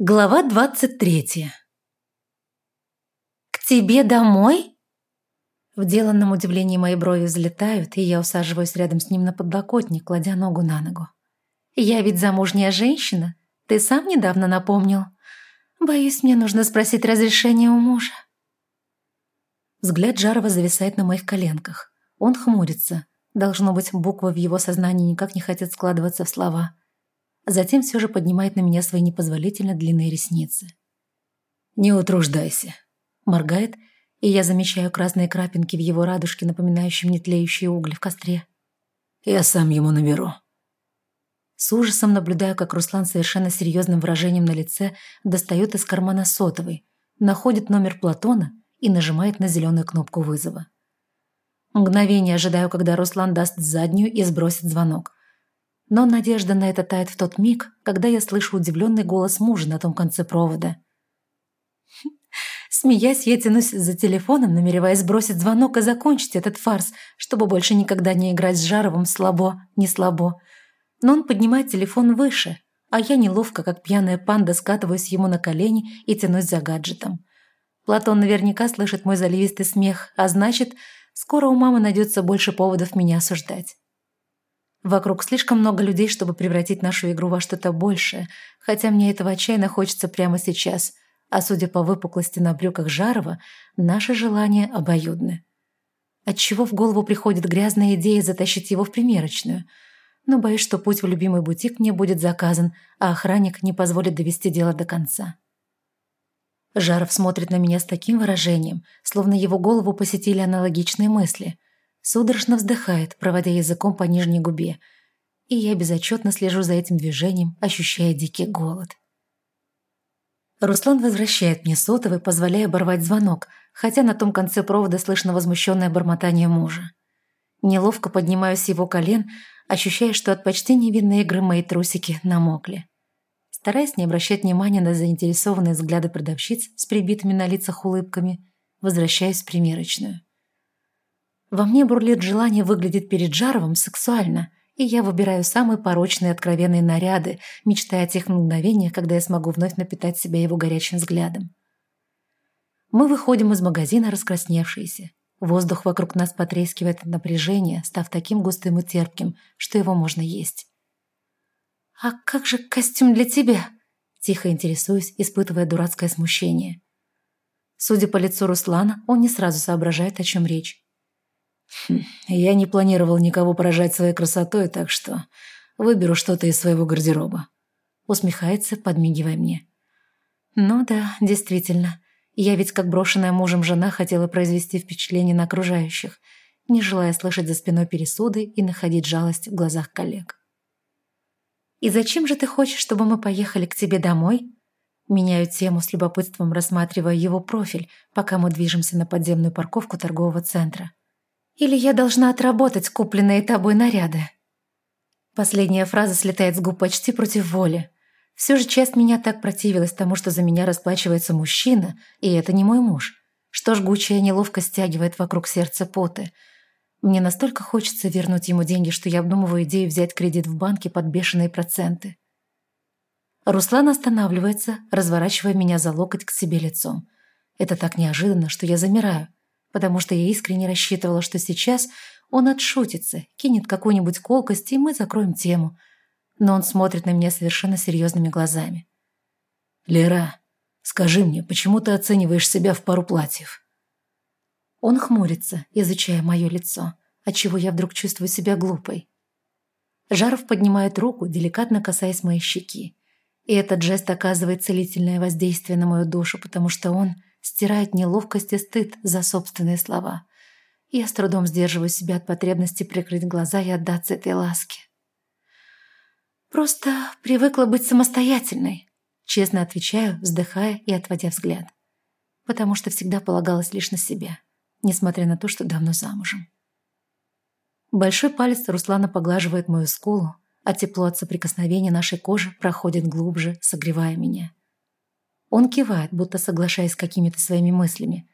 Глава двадцать третья. «К тебе домой?» В деланном удивлении мои брови взлетают, и я усаживаюсь рядом с ним на подлокотник, кладя ногу на ногу. «Я ведь замужняя женщина. Ты сам недавно напомнил. Боюсь, мне нужно спросить разрешение у мужа». Взгляд Жарова зависает на моих коленках. Он хмурится. Должно быть, буквы в его сознании никак не хотят складываться в слова затем все же поднимает на меня свои непозволительно длинные ресницы. «Не утруждайся», — моргает, и я замечаю красные крапинки в его радужке, напоминающие мне тлеющие угли в костре. «Я сам ему наберу». С ужасом наблюдаю, как Руслан совершенно серьезным выражением на лице достает из кармана сотовый, находит номер Платона и нажимает на зеленую кнопку вызова. Мгновение ожидаю, когда Руслан даст заднюю и сбросит звонок. Но надежда на это тает в тот миг, когда я слышу удивленный голос мужа на том конце провода. Смеясь, я тянусь за телефоном, намереваясь сбросить звонок и закончить этот фарс, чтобы больше никогда не играть с Жаровым слабо, не слабо. Но он поднимает телефон выше, а я неловко, как пьяная панда, скатываюсь ему на колени и тянусь за гаджетом. Платон наверняка слышит мой заливистый смех, а значит, скоро у мамы найдется больше поводов меня осуждать. Вокруг слишком много людей, чтобы превратить нашу игру во что-то большее, хотя мне этого отчаянно хочется прямо сейчас, а судя по выпуклости на брюках Жарова, наши желания обоюдны. Отчего в голову приходит грязная идея затащить его в примерочную, но боюсь, что путь в любимый бутик мне будет заказан, а охранник не позволит довести дело до конца. Жаров смотрит на меня с таким выражением, словно его голову посетили аналогичные мысли – судорожно вздыхает, проводя языком по нижней губе, и я безотчетно слежу за этим движением, ощущая дикий голод. Руслан возвращает мне сотовый, позволяя оборвать звонок, хотя на том конце провода слышно возмущенное бормотание мужа. Неловко поднимаюсь с его колен, ощущая, что от почти невинной игры мои трусики намокли. Стараясь не обращать внимания на заинтересованные взгляды продавщиц с прибитыми на лицах улыбками, возвращаюсь в примерочную. Во мне бурлит желание выглядеть перед Жаровым сексуально, и я выбираю самые порочные откровенные наряды, мечтая о тех мгновениях, когда я смогу вновь напитать себя его горячим взглядом. Мы выходим из магазина раскрасневшиеся. Воздух вокруг нас потрескивает от напряжения, став таким густым и терпким, что его можно есть. «А как же костюм для тебя?» Тихо интересуюсь, испытывая дурацкое смущение. Судя по лицу Руслана, он не сразу соображает, о чем речь. Хм, я не планировал никого поражать своей красотой, так что выберу что-то из своего гардероба. Усмехается, подмигивая мне. Ну да, действительно. Я ведь как брошенная мужем жена хотела произвести впечатление на окружающих, не желая слышать за спиной пересуды и находить жалость в глазах коллег. «И зачем же ты хочешь, чтобы мы поехали к тебе домой?» Меняю тему с любопытством, рассматривая его профиль, пока мы движемся на подземную парковку торгового центра. Или я должна отработать купленные тобой наряды?» Последняя фраза слетает с губ почти против воли. Все же часть меня так противилась тому, что за меня расплачивается мужчина, и это не мой муж. Что жгучая неловко стягивает вокруг сердца поты. Мне настолько хочется вернуть ему деньги, что я обдумываю идею взять кредит в банке под бешеные проценты. Руслан останавливается, разворачивая меня за локоть к себе лицом. Это так неожиданно, что я замираю потому что я искренне рассчитывала, что сейчас он отшутится, кинет какую-нибудь колкость, и мы закроем тему. Но он смотрит на меня совершенно серьезными глазами. «Лера, скажи мне, почему ты оцениваешь себя в пару платьев?» Он хмурится, изучая мое лицо, отчего я вдруг чувствую себя глупой. Жаров поднимает руку, деликатно касаясь моей щеки. И этот жест оказывает целительное воздействие на мою душу, потому что он стирает неловкость и стыд за собственные слова. Я с трудом сдерживаю себя от потребности прикрыть глаза и отдаться этой ласке. «Просто привыкла быть самостоятельной», честно отвечаю, вздыхая и отводя взгляд. Потому что всегда полагалась лишь на себя, несмотря на то, что давно замужем. Большой палец Руслана поглаживает мою скулу, а тепло от соприкосновения нашей кожи проходит глубже, согревая меня. Он кивает, будто соглашаясь с какими-то своими мыслями.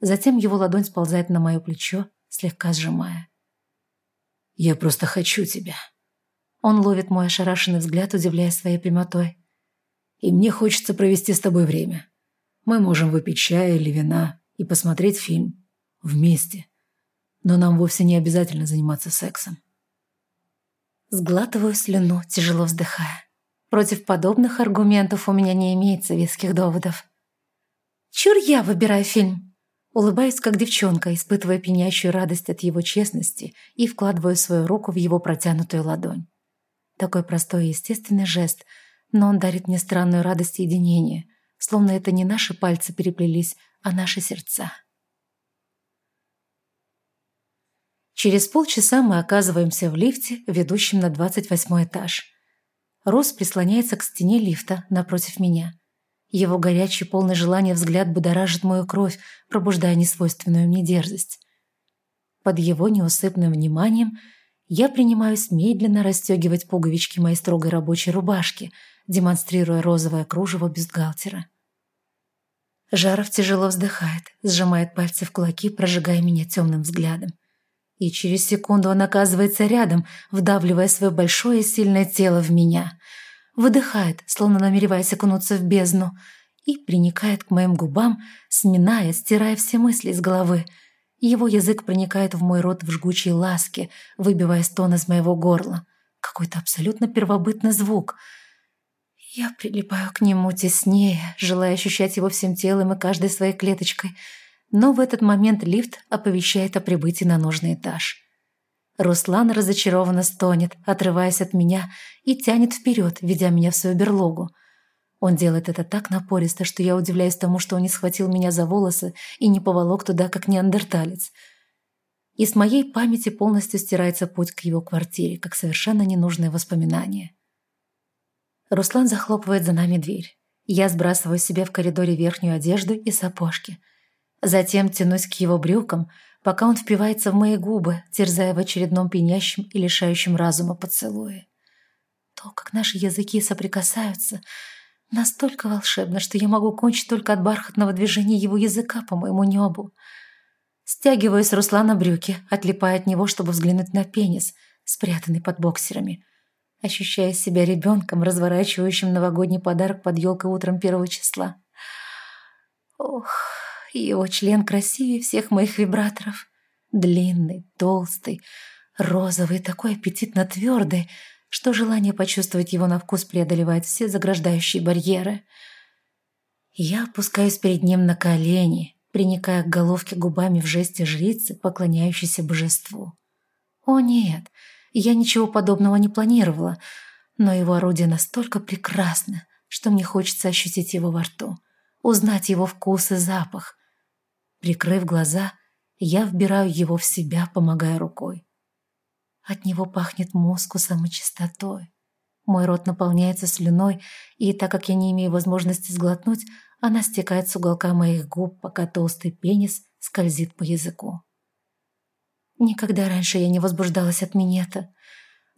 Затем его ладонь сползает на мое плечо, слегка сжимая. «Я просто хочу тебя». Он ловит мой ошарашенный взгляд, удивляя своей прямотой. И мне хочется провести с тобой время. Мы можем выпить чая или вина и посмотреть фильм. Вместе. Но нам вовсе не обязательно заниматься сексом. Сглатываю слюну, тяжело вздыхая. Против подобных аргументов у меня не имеется веских доводов. Чур я выбираю фильм. Улыбаюсь, как девчонка, испытывая пенящую радость от его честности и вкладываю свою руку в его протянутую ладонь. Такой простой и естественный жест, но он дарит мне странную радость и единение, словно это не наши пальцы переплелись, а наши сердца. Через полчаса мы оказываемся в лифте, ведущем на 28 этаж. Рос прислоняется к стене лифта напротив меня. Его горячий, полный желания взгляд будоражит мою кровь, пробуждая несвойственную мне дерзость. Под его неусыпным вниманием я принимаюсь медленно расстегивать пуговички моей строгой рабочей рубашки, демонстрируя розовое кружево бюстгальтера. Жаров тяжело вздыхает, сжимает пальцы в кулаки, прожигая меня темным взглядом. И через секунду он оказывается рядом, вдавливая свое большое сильное тело в меня – выдыхает, словно намереваясь окунуться в бездну, и приникает к моим губам, сминая, стирая все мысли из головы. Его язык проникает в мой рот в жгучей ласке, выбивая стон из моего горла. Какой-то абсолютно первобытный звук. Я прилипаю к нему теснее, желая ощущать его всем телом и каждой своей клеточкой. Но в этот момент лифт оповещает о прибытии на нужный этаж. Руслан разочарованно стонет, отрываясь от меня, и тянет вперед, ведя меня в свою берлогу. Он делает это так напористо, что я удивляюсь тому, что он не схватил меня за волосы и не поволок туда, как неандерталец. И с моей памяти полностью стирается путь к его квартире, как совершенно ненужное воспоминание. Руслан захлопывает за нами дверь. Я сбрасываю себе в коридоре верхнюю одежду и сапожки. Затем тянусь к его брюкам – пока он впивается в мои губы, терзая в очередном пенящем и лишающем разума поцелуе. То, как наши языки соприкасаются, настолько волшебно, что я могу кончить только от бархатного движения его языка по моему небу. Стягиваю с Руслана брюки, отлипая от него, чтобы взглянуть на пенис, спрятанный под боксерами. Ощущая себя ребенком, разворачивающим новогодний подарок под елкой утром первого числа. Ох... Его член красивее всех моих вибраторов. Длинный, толстый, розовый, такой аппетитно твердый, что желание почувствовать его на вкус преодолевает все заграждающие барьеры. Я опускаюсь перед ним на колени, приникая к головке губами в жесте жрицы, поклоняющейся божеству. О нет, я ничего подобного не планировала, но его орудие настолько прекрасно, что мне хочется ощутить его во рту, узнать его вкус и запах, Прикрыв глаза, я вбираю его в себя, помогая рукой. От него пахнет мускусом и чистотой. Мой рот наполняется слюной, и так как я не имею возможности сглотнуть, она стекает с уголка моих губ, пока толстый пенис скользит по языку. Никогда раньше я не возбуждалась от минета,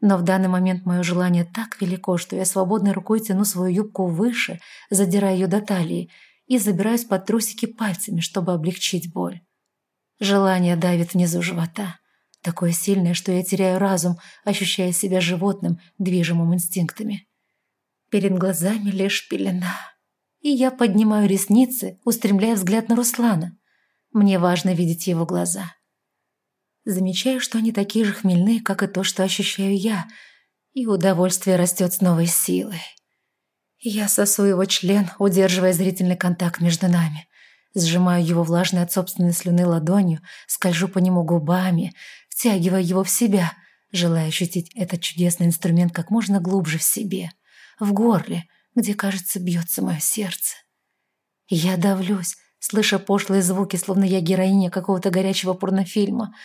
но в данный момент мое желание так велико, что я свободной рукой тяну свою юбку выше, задирая ее до талии, и забираюсь под трусики пальцами, чтобы облегчить боль. Желание давит внизу живота, такое сильное, что я теряю разум, ощущая себя животным, движимым инстинктами. Перед глазами лишь пелена. И я поднимаю ресницы, устремляя взгляд на Руслана. Мне важно видеть его глаза. Замечаю, что они такие же хмельные, как и то, что ощущаю я, и удовольствие растет с новой силой. Я сосу его член, удерживая зрительный контакт между нами. Сжимаю его влажной от собственной слюны ладонью, скольжу по нему губами, втягивая его в себя, желая ощутить этот чудесный инструмент как можно глубже в себе, в горле, где, кажется, бьется мое сердце. Я давлюсь, слыша пошлые звуки, словно я героиня какого-то горячего порнофильма.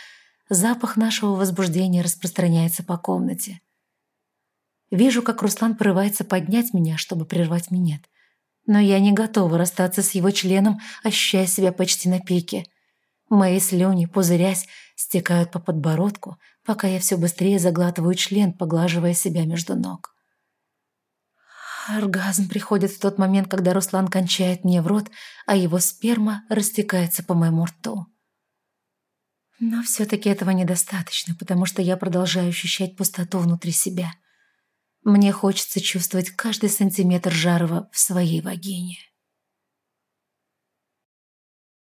Запах нашего возбуждения распространяется по комнате. Вижу, как Руслан порывается поднять меня, чтобы прервать минет. Но я не готова расстаться с его членом, ощущая себя почти на пике. Мои слюни, пузырясь, стекают по подбородку, пока я все быстрее заглатываю член, поглаживая себя между ног. Оргазм приходит в тот момент, когда Руслан кончает мне в рот, а его сперма растекается по моему рту. Но все-таки этого недостаточно, потому что я продолжаю ощущать пустоту внутри себя – Мне хочется чувствовать каждый сантиметр Жарова в своей вагине.